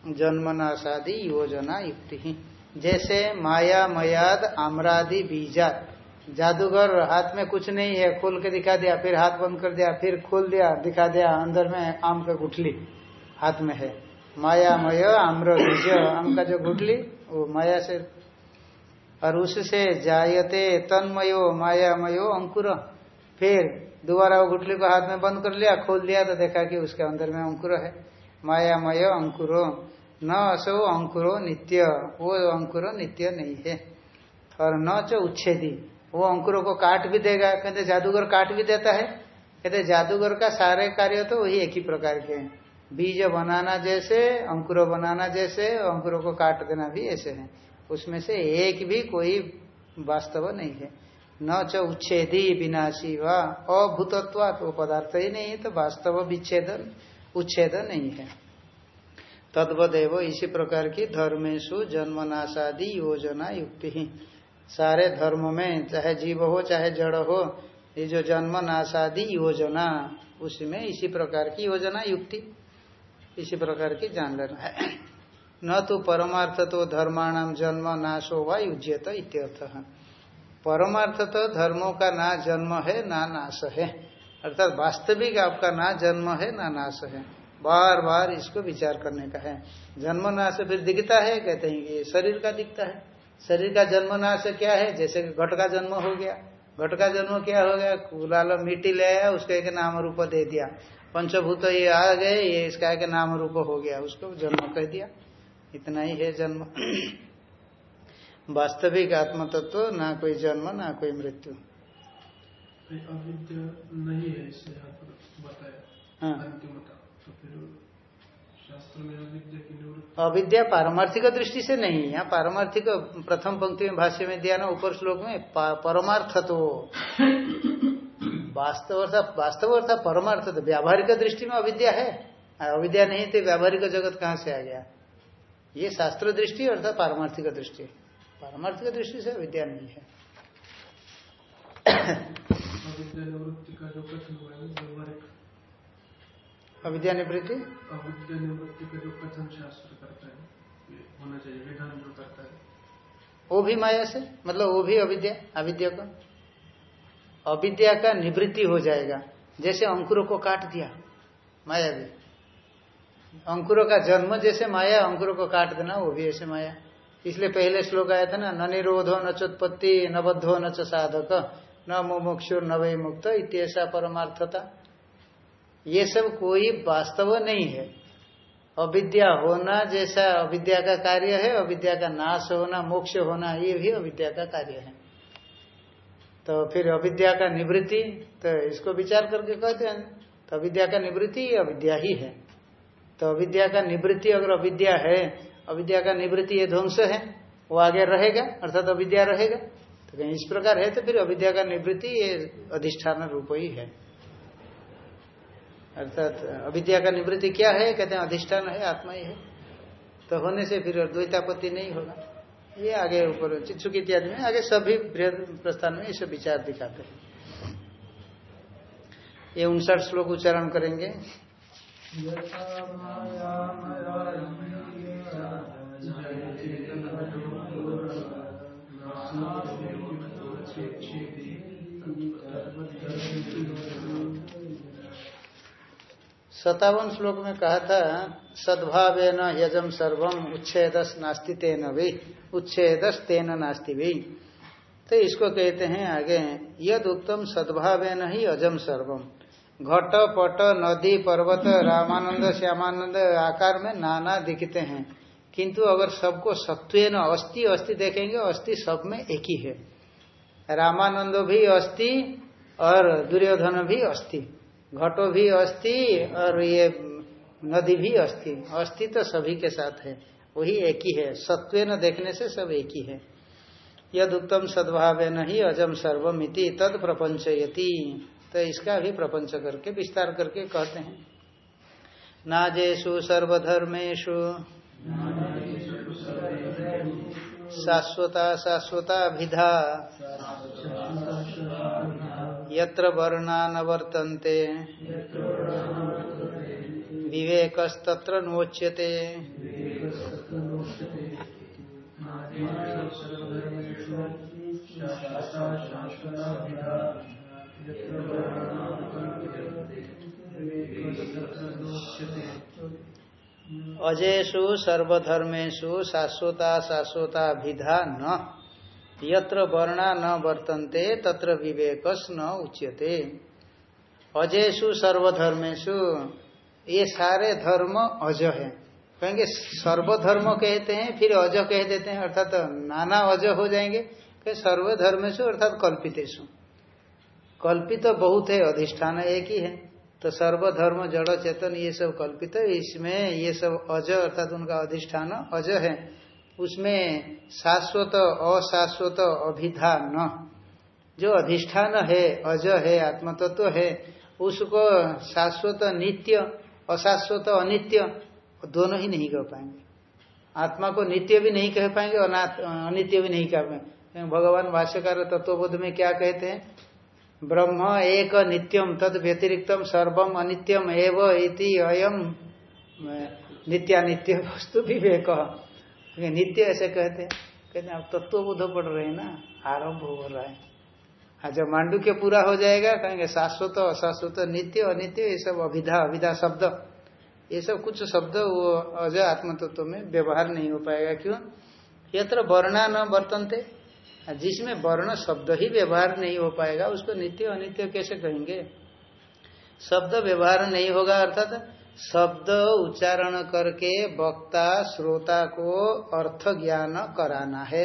जन्मनाशादि योजना युक्ति जैसे माया मयाद आम्रादि बीजात जादूगर हाथ में कुछ नहीं है, खोल के दिखा दिया, फिर हाथ बंद कर दिया, फिर खोल दिया, दिखा दिया, अंदर में आम का गुठली हाथ में है। मायामय आम्र बीज, आम का जो गुठली, वो माया से और उससे जायते तन्मयो, मायामयो अंकुर। फिर दोबारा वो गुठली को हाथ में बंद कर लिया, खोल दिया तो देखा कि उसके अंदर में अंकुर है। मायामय अंकुरो, न असो अंकुरो नित्य, वो अंकुर नित्य नहीं है। और न च उच्छेदी। वो अंकुरों को काट भी देगा, कहते जादूगर काट भी देता है। कहते जादूगर का सारे कार्य तो वही एक ही प्रकार के हैं। बीज बनाना जैसे, अंकुर बनाना जैसे, अंकुरों को काट देना भी ऐसे है। उसमें से एक भी कोई वास्तव नहीं है। न च उच्छेदी विनाशी व अभूतत्व वो पदार्थ ही नहीं है तो वास्तव विच्छेद उच्छेद नहीं है। तद्वदेव इसी प्रकार की धर्मेशु जन्मनाशादि योजना युक्ति ही सारे धर्म में, चाहे जीव हो, चाहे जड़ हो, ये जो जन्म नाशादि योजना, उसमें इसी प्रकार की योजना, युक्ति, इसी प्रकार की जान लेना है न तो परमार्थ तो धर्माणाम जन्म नाशो व युज्यत इत्यर्थ। परमार्थ तो धर्मों का ना जन्म है, ना नाश है। अर्थात वास्तविक आपका ना जन्म है, ना नाश है। बार बार इसको विचार करने का है। जन्म नाश फिर दिखता है, कहते हैं कि शरीर का दिखता है। शरीर का जन्म नाश क्या है? जैसे कि घट का जन्म हो गया। घट का जन्म क्या हो गया? कुलाल मिट्टी ले आया उसको एक नाम रूप दे दिया। पंचभूत ये आ गए ये इसका एक नाम रूप हो गया उसको जन्म कह दिया। इतना ही है जन्म। वास्तविक आत्म तत्व तो ना कोई जन्म ना कोई मृत्यु। नहीं है इससे बताया। हाँ। अविद्या पारमार्थिक दृष्टि से नहीं। यहाँ पारमार्थिक प्रथम पंक्ति में भाष्य में दिया ना, ऊपर श्लोक में परमार्थ तो वास्तव अर्थात वास्तव अर्थात परमार्थ तो व्यावहारिक दृष्टि में अविद्या है। अविद्या नहीं तो व्यावहारिक जगत कहाँ से आ गया? ये शास्त्र दृष्टि अर्थात पारमार्थिक दृष्टि। पारमार्थिक दृष्टि से अविद्या नहीं है अविद्या निवृत्ति अविद्या निवृत्ति का जो कथन शास्त्र करता है होना चाहिए विधान जो करता है। वो भी माया से? मतलब वो भी अविद्या अविद्या को? अविद्या का निवृत्ति हो जाएगा। जैसे अंकुरों को काट दिया माया भी। अंकुरों का जन्म जैसे माया अंकुरों को काट देना वो भी ऐसे माया। इसलिए पहले श्लोक आया था ना न निरोधो न चोत्पत्ति न बद्धो न च साधक न मुमुक्षुर न वही मुक्त इतना परमार्थता। ये सब कोई वास्तव नहीं है। अविद्या होना जैसा अविद्या का कार्य है, अविद्या का नाश होना, मोक्ष होना, ये भी अविद्या का कार्य है। तो फिर अविद्या का निवृत्ति तो इसको विचार करके कहते हैं तो अविद्या का निवृत्ति अविद्या ही है। तो अविद्या का निवृत्ति अगर अविद्या है, अविद्या का निवृत्ति ये ध्वंस है, वो आगे रहेगा, अर्थात अविद्या रहेगा। तो कहीं इस प्रकार है तो फिर अविद्या का निवृत्ति ये अधिष्ठान रूप ही है। अर्थात अविद्या का निवृत्ति क्या है कहते हैं अधिष्ठान है आत्मा ही है तो होने से फिर द्वैतापत्ति नहीं होगा ये आगे ऊपर चित्सुक इत्यादि में आगे सभी बृहद प्रस्थान में इसे विचार दिखाते हैं ये उनसठ श्लोक उच्चारण करेंगे सतावन श्लोक में कहा था सद्भाव न यजम सर्वम उच्छेदस नास्ति तेन भी उच्छेदस तेन नास्ति भी तो इसको कहते हैं आगे यद उत्तम सद्भाव न ही अजम सर्वम घट, पट, नदी, पर्वत, रामानंद, श्यामानंद, आकार में नाना दिखते हैं। किंतु अगर सबको सत्व न अस्थि अस्थि देखेंगे, अस्थि सब में एक ही है। रामानंद भी अस्थि और दुर्योधन भी अस्थि। घटो भी अस्थि और ये नदी भी अस्थि। अस्थि तो सभी के साथ है, वही एक ही है। सत्व न देखने से सब एक ही है। यद उत्तम सद्भाव न ही अजम सर्वमिति तद प्रपंचयति। तो इसका भी प्रपंच करके, विस्तार करके कहते हैं। नाजेशु सर्वधर्मेशु शाश्वता शाश्वता विधा यत्र वर्णा न वर्तन्ते। विवेकस्तत्र नोच्यते। अजेशु सर्वधर्मेशु शाश्वता शाश्वता विधा न। यत्र वर्णा न वर्तन्ते, तत्र विवेकस न उच्यते। अजेशु सर्वधर्मेशु ये सारे धर्म अज है। कहेंगे, सर्वधर्म कहते हैं, फिर अज कह देते हैं, अर्थात नाना अज हो जाएँगे। सर्वधर्मेशु अर्थात कल्पितेशु कल्पित तो बहुत है, अधिष्ठान एक ही है। तो सर्वधर्म, जड़, चेतन, ये सब कल्पित इसमें ये सब अज, अर्थात उनका अधिष्ठान अज है। उसमें शाश्वत, अशाश्वत अभिधा न जो अधिष्ठान है, अज है, आत्मतत्व तो है, उसको शाश्वत नित्य, अशाश्वत अनित्य, दोनों ही नहीं कह पाएँगे। आत्मा को नित्य भी नहीं कह पाएँगे और अनित्य भी नहीं कह पाएँगे। भगवान भाष्यकार तत्वबोध में क्या कहते हैं? ब्रह्म एक नित्यम तद व्यतिरिक्तम सर्वम अनित्यम एव इति अयम नित्यानित्य वस्तु विवेक। नित्य ऐसे कहते हैं। कहते हैं आप तत्व बुध पढ़ रहे हैं ना, आरंभ हो रहा है। हाँ जब मांडू के पूरा हो जाएगा, कहेंगे शाश्वत, अशाश्वत, नित्य, अनित्य, ये सब अभिधा अभिधा शब्द। ये सब कुछ शब्द वो अजय आत्म तत्व में व्यवहार नहीं हो पाएगा। क्यों? यत्र वर्णा न वर्तनते। जिसमें वर्ण शब्द ही व्यवहार नहीं हो पाएगा, उसको नित्य, अनित्य कैसे कहेंगे? शब्द व्यवहार नहीं होगा, अर्थात शब्द उच्चारण करके वक्ता, श्रोता को अर्थ ज्ञान कराना है।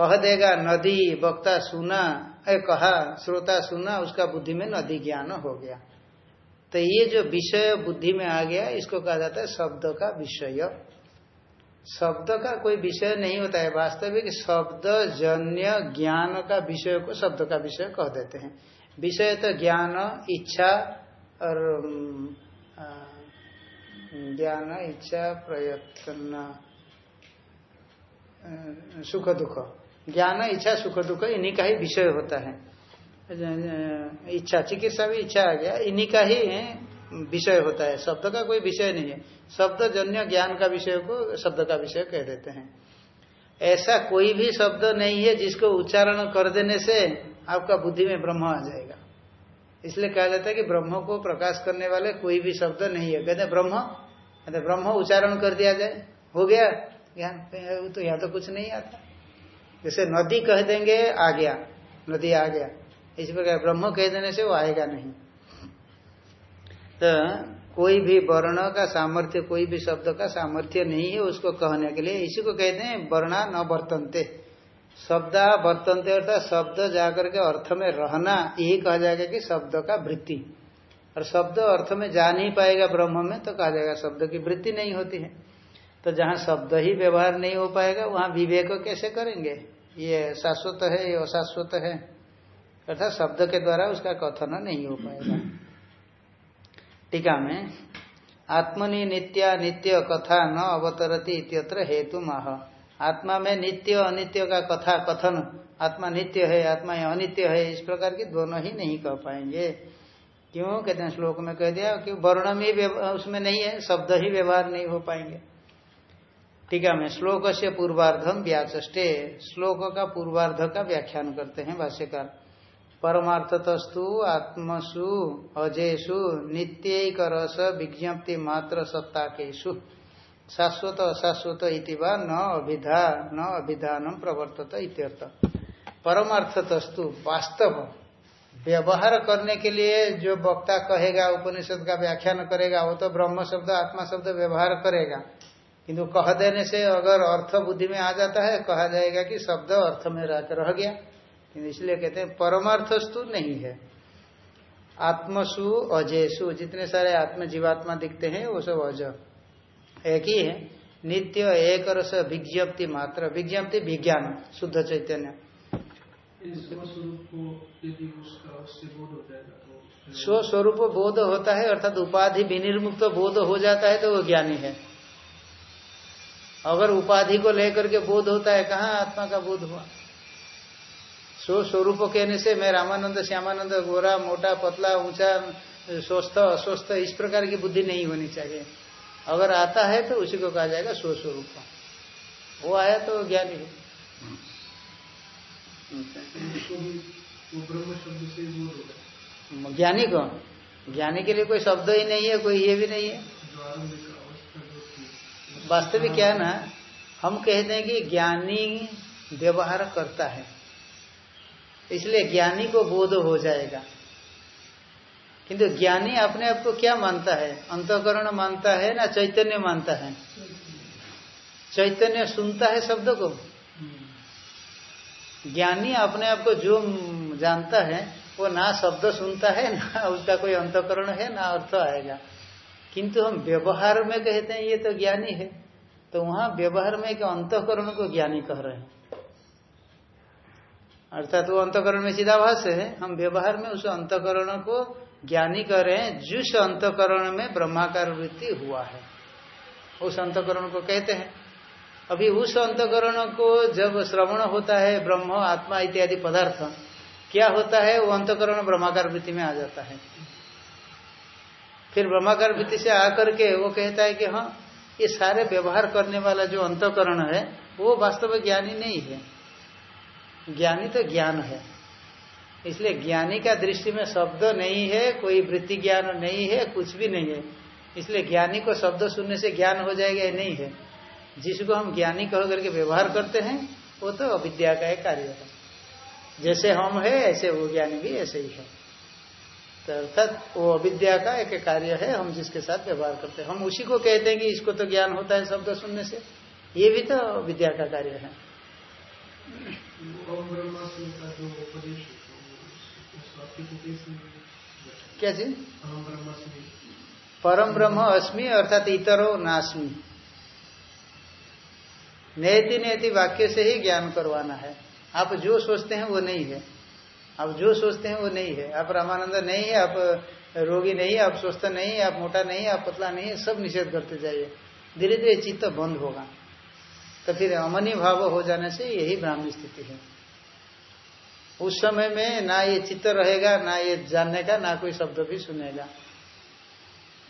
कह देगा, नदी, वक्ता सुना। ए, कहा, श्रोता सुना, उसका बुद्धि में नदी ज्ञान हो गया। तो ये जो विषय बुद्धि में आ गया, इसको कहा जाता है शब्द का विषय। शब्द का कोई विषय नहीं होता है, वास्तविक शब्द जन्य ज्ञान का विषय को शब्द का विषय कह देते हैं। विषय तो ज्ञान, इच्छा और ज्ञान, इच्छा, प्रयत्न सुख, दुख। ज्ञान, इच्छा, सुख, दुख, इन्हीं का ही विषय होता है। इच्छा, चिकित्सा भी इच्छा आ गया, इन्हीं का ही विषय होता है। शब्द का कोई विषय नहीं है। शब्द जन्य ज्ञान का विषय को शब्द का विषय कह देते हैं। ऐसा कोई भी शब्द नहीं है जिसको उच्चारण कर देने से आपका बुद्धि में ब्रह्म आ जाएगा। इसलिए कहा जाता है कि ब्रह्म को प्रकाश करने वाले कोई भी शब्द नहीं है। कहते ब्रह्म कहते ब्रह्म उच्चारण कर दिया जाए। हो गया? ज्ञान तो यहाँ तो कुछ नहीं आता। जैसे नदी कह देंगे, आ गया। नदी आ गया। इस प्रकार ब्रह्म कह देने से वो आएगा नहीं। तो कोई भी वर्ण का सामर्थ्य, कोई भी शब्द का सामर्थ्य नहीं है उसको कहने के लिए। इसी को कहते हैं वर्णा न वर्तनते। शब्दा वर्तनते अर्थात शब्द जाकर के अर्थ में रहना, यही कहा जाएगा कि शब्द का वृत्ति। और शब्द अर्थ में जा नहीं पाएगा ब्रह्म में तो कहा जाएगा शब्द की वृत्ति नहीं होती है। तो जहाँ शब्द ही व्यवहार नहीं हो पाएगा, वहाँ विवेक कैसे करेंगे? ये शाश्वत है, ये अशाश्वत है। अर्थात शब्द के द्वारा उसका कथन नहीं हो पाएगा। टीका में, आत्मनि नित्या नित्य कथा न अवतरती इत्यत्र हेतु माह आत्मा में नित्य अनित्य का कथा कथन, आत्मा नित्य है, आत्मा अनित्य है, इस प्रकार की दोनों ही नहीं कह पाएँगे। क्यों? कहते हैं, श्लोक में कह दिया, कि वर्ण में उसमें नहीं है, शब्द ही व्यवहार नहीं हो पाएँगे। टीका में श्लोक से पूर्वार्धम व्याचे श्लोक का पूर्वार्ध का व्याख्यान करते हैं भाष्यकार। परमार्थतस्तु, आत्मसु अजेशु नित्यक रस विज्ञप्ति मात्र सत्ता केशु शाश्वत अशाश्वत इतिवा न अभिधा, न अभिधान प्रवर्तत इत्यर्थ। परमार्थतस्तु वास्तव। व्यवहार करने के लिए जो वक्ता कहेगा, उपनिषद का व्याख्यान करेगा, वो तो ब्रह्म शब्द, आत्मा शब्द व्यवहार करेगा। किंतु कह देने से अगर अर्थ बुद्धि में आ जाता है, कहा जाएगा कि शब्द अर्थ में रह गया। इसलिए कहते हैं, परमार्थस्तु नहीं है। आत्मसु अजयसु जितने सारे आत्म जीवात्मा दिखते हैं, वो सब अज। एक ही है। नित्य एक रस विज्ञप्ति मात्र। विज्ञप्ति विज्ञान, शुद्ध चैतन्य। स्वस्वरूप बोध होता है, अर्थात उपाधि विनिर्मुक्त बोध हो जाता है तो वो ज्ञानी है। अगर उपाधि को लेकर के बोध होता है, कहाँ आत्मा का बोध हुआ? सो स्वरूप कहने से मैं रामानंद, श्यामानंद, गोरा, मोटा, पतला, ऊँचा, स्वस्थ, अस्वस्थ, इस प्रकार की बुद्धि नहीं होनी चाहिए। अगर आता है तो उसी को कहा जाएगा स्व स्वरूप वो आया तो ज्ञानी है। ज्ञानी कौन? ज्ञानी के लिए कोई शब्द ही नहीं है, कोई ये भी नहीं है। वास्तविक क्या है ना, हम कहते हैं कि ज्ञानी व्यवहार करता है। इसलिए ज्ञानी को बोध हो जाएगा। किंतु ज्ञानी अपने आप को क्या मानता है? अंतकरण मानता है ना चैतन्य मानता है? चैतन्य सुनता है शब्द को? ज्ञानी अपने आप को जो जानता है, वो ना शब्द सुनता है, ना उसका कोई अंतकरण है, ना अर्थ आएगा। किंतु हम व्यवहार में कहते हैं, ये तो ज्ञानी है। तो वहाँ व्यवहार में एक अंतकरण को ज्ञानी कह रहे हैं। अर्थात वो अंतकरण में सीधाभास है, हम व्यवहार में उस अंतकरण को ज्ञानी कह रहे हैं, जिस अंतकरण में ब्रह्माकार वृत्ति हुआ है, उस अंतकरण को कहते हैं। अभी उस अंतकरण को जब श्रवण होता है, ब्रह्म, आत्मा इत्यादि पदार्थ, क्या होता है, वो अंतकरण ब्रह्माकार वृत्ति में आ जाता है। फिर ब्रह्माकार वृत्ति से आकर के वो कहता है कि हाँ ये सारे व्यवहार करने वाला जो अंतकरण है, वो वास्तव में ज्ञानी नहीं है। ज्ञानी तो ज्ञान है। इसलिए ज्ञानी का दृष्टि में शब्द नहीं है, कोई वृत्ति ज्ञान नहीं है, कुछ भी नहीं है। इसलिए ज्ञानी को शब्द सुनने से ज्ञान हो जाएगा ये नहीं है। जिसको हम ज्ञानी कह करके व्यवहार करते हैं, वो तो अविद्या का एक कार्य है। जैसे हम है, ऐसे वो ज्ञानी भी ऐसे ही है। तो अर्थात वो अविद्या का एक कार्य है, हम जिसके साथ व्यवहार करते हैं। हम उसी को कहते हैं कि इसको तो ज्ञान होता है शब्द सुनने से। ये भी तो विद्या का कार्य है क्या चीज़? परम ब्रह्म अस्मि अर्थात इतरो नास्मी। नेति नेति वाक्य से ही ज्ञान करवाना है। आप जो सोचते हैं वो नहीं है। आप जो सोचते हैं वो नहीं है। आप रामानंद नहीं है आप रोगी नहीं है आप स्वस्थ नहीं है आप मोटा नहीं है आप पतला नहीं है सब निषेध करते जाइए। धीरे धीरे चित्त बंद होगा। तो फिर अमनी भाव हो जाने से यही ब्राह्मी स्थिति है। उस समय में ना ये चित्त रहेगा, ना ये जानने का, ना कोई शब्द भी सुनेगा।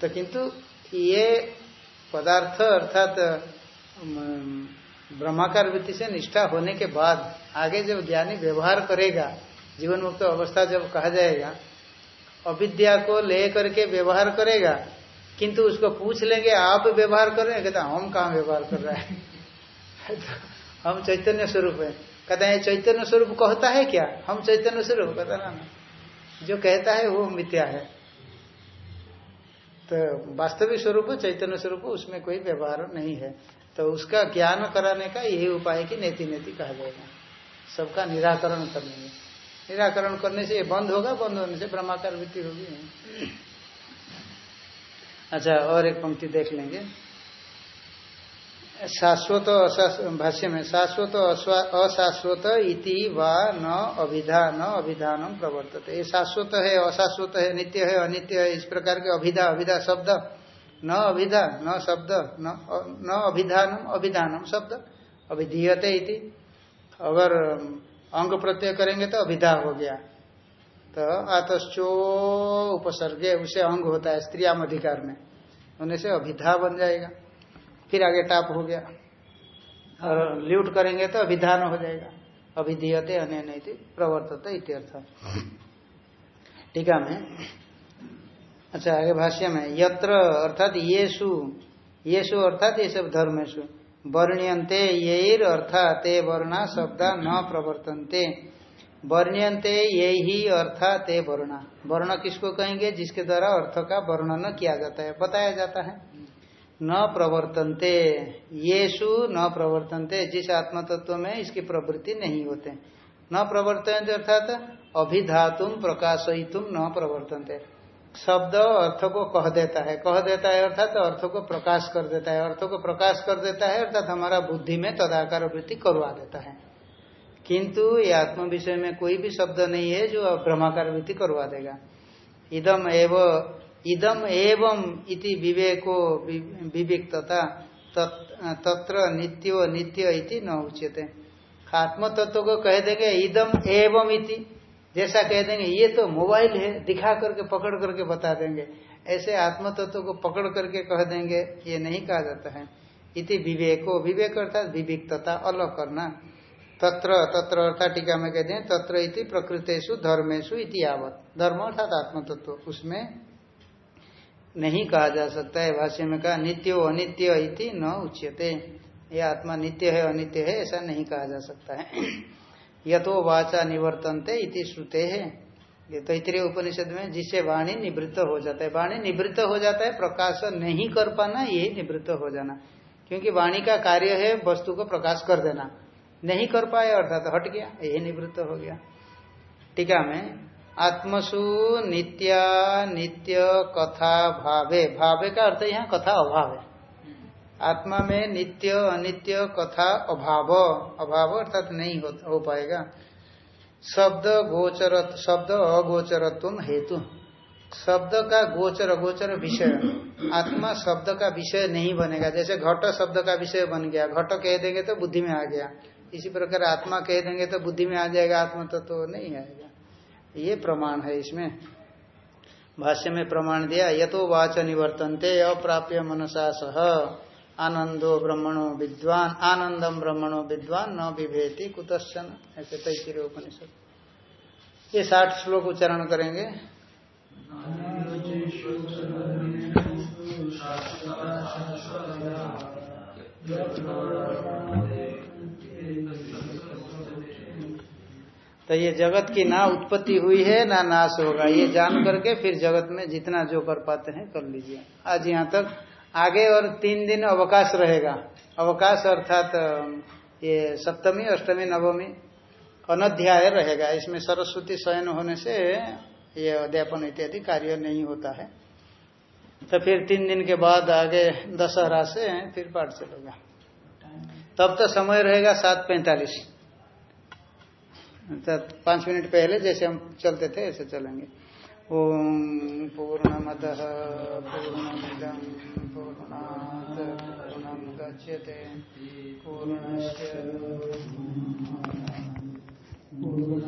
तो किंतु ये पदार्थ अर्थात ब्रह्माकार वृत्ति से निष्ठा होने के बाद आगे जब ज्ञानी व्यवहार करेगा जीवन मुक्त अवस्था जब कहा जाएगा, अविद्या को ले करके व्यवहार करेगा, किंतु उसको पूछ लेंगे, आप व्यवहार कर रहे हैं? कहते हम कहा व्यवहार कर रहे हैं? तो हम चैतन्य स्वरूप है। कहते हैं चैतन्य स्वरूप कहता है क्या? हम चैतन्य स्वरूप, कहता ना। जो कहता है, वो मिथ्या है। तो वास्तविक स्वरूप, चैतन्य स्वरूप, उसमें कोई व्यवहार नहीं है। तो उसका ज्ञान कराने का यही उपाय की नेति नेति कहा जाएगा। सबका निराकरण करने में। निराकरण करने से ये बंद होगा, बंद होने से ब्रह्माकार वृत्ति होगी। अच्छा और एक पंक्ति देख लेंगे। शाश्वत भाष्य में, शाश्वत अशाश्वत इति वा न अभिधा न अभिधान प्रवर्तते। ये शाश्वत है, अशाश्वत है, नित्य है, अनित्य है, इस प्रकार के अभिधा अभिधा शब्द। न अभिधा, न शब्द, न अभिधान अभिधानम शब्द। अभिधीयते इति। अगर अंग प्रत्यय करेंगे तो अभिधा हो गया। तो आतश्चो उपसर्गे, उसे अंग होता है स्त्रियाम अधिकार में। होने से अभिधा बन जाएगा। फिर आगे टाप हो गया। और ल्यूट करेंगे तो अभिधान हो जाएगा। अभिधीयते अन्य नहीं प्रवर्तत इत्यर्थ। टीका में अच्छा आगे भाष्य में यत्र अर्थात येसु येसु अर्थात ये सब धर्मेशु वर्ण्यंते ये अर्थात ते वर्णा शब्द न प्रवर्तनते। वर्ण्यंते ये ही अर्थात वर्णा। वर्ण किसको कहेंगे? जिसके द्वारा अर्थ का वर्णन किया जाता है बताया जाता है। न प्रवर्तनते येसु न प्रवर्तनते, जिस आत्म तत्व में इसकी प्रवृत्ति नहीं होते। न प्रवर्तन अर्थात अभिधातुम प्रकाशयितुम न प्रवर्तनते। शब्द अर्थ को कह देता है। कह देता है अर्थात अर्थ को प्रकाश कर देता है। अर्थ को प्रकाश कर देता है अर्थात हमारा बुद्धि में तदाकार वृत्ति करवा देता है। किंतु ये आत्म विषय में कोई भी शब्द नहीं है जो भ्रमाकार वृत्ति करवा देगा। इदम एवं इदम एवं इति विवेको विवेकता तत्र नित्यो नित्य इति न उच्यते। आत्म तत्व को कह देंगे इदम एवं इति। जैसा कह देंगे, ये तो मोबाइल है, दिखा करके, पकड़ करके बता देंगे। ऐसे आत्म तत्व को पकड़ करके कह देंगे, ये नहीं कहा जाता है। इति विवेको, विवेक अर्थात विवेकता अलग करना। तत्र तत्र अर्थात टीका में कहते हैं, तत्र इति प्रकृतेशु धर्मेशु इति आवत धर्म अर्थात आत्म तत्व उसमें नहीं कहा जा सकता है, भाष्य में कहा, नित्यो अनित्य इति न उच्यते। ये आत्मा नित्य है, अनित्य है, ऐसा नहीं कहा जा सकता है। यथो वाचा निवर्तनते इति श्रुते है। ये तैतरीय उपनिषद में जिससे वाणी निवृत्त हो जाता है। वाणी निवृत्त हो जाता है, प्रकाश नहीं कर पाना यही निवृत्त हो जाना। क्योंकि वाणी का कार्य है, वस्तु को प्रकाश कर देना। नहीं कर पाए अर्थात हट गया यही निवृत्त हो गया। टीका में आत्मसु नित्या नित्य कथा भावे। भावे का अर्थ यहाँ कथा अभाव है। आत्मा में नित्य अनित्य कथा अभाव। अभाव अर्थात नहीं हो, हो पाएगा। शब्द गोचर शब्द अगोचरत्व हेतु। शब्द का गोचर गोचर विषय। आत्मा शब्द का विषय नहीं बनेगा। जैसे घट शब्द का विषय बन गया घट कह देंगे तो बुद्धि में आ गया। इसी प्रकार आत्मा कह देंगे तो बुद्धि में आ जाएगा आत्मा तो, तो नहीं आएगा। ये प्रमाण है इसमें। भाष्य में प्रमाण दिया यथो वाच निवर्तनते, अप्राप्य मनसा सह आनंदो ब्रह्मणो विद्वान आनंदम ब्रह्मणो विद्वान, न विभेति कुतश्चन। ऐसे तैतरीय उपनिषद। ये साठ श्लोक उच्चारण करेंगे। तो ये जगत की ना उत्पत्ति हुई है, ना नाश होगा। ये जान करके फिर जगत में जितना जो कर पाते हैं, कर लीजिए। आज यहाँ तक आगे और तीन दिन अवकाश रहेगा। अवकाश अर्थात ये सप्तमी, अष्टमी, नवमी, अनध्याय रहेगा। इसमें सरस्वती शयन होने से ये अध्यापन इत्यादि कार्य नहीं होता है। तो फिर तीन दिन के बाद आगे दशहरा से फिर पाठ चलेगा। तब तो समय रहेगा सात पैंतालीस। अर्थात पाँच मिनट पहले जैसे हम चलते थे, ऐसे चलेंगे। ओम पूर्ण मद पूर्णमिदम पूर्णात पूर्णम गच्छते। पूर्णश पूर्ण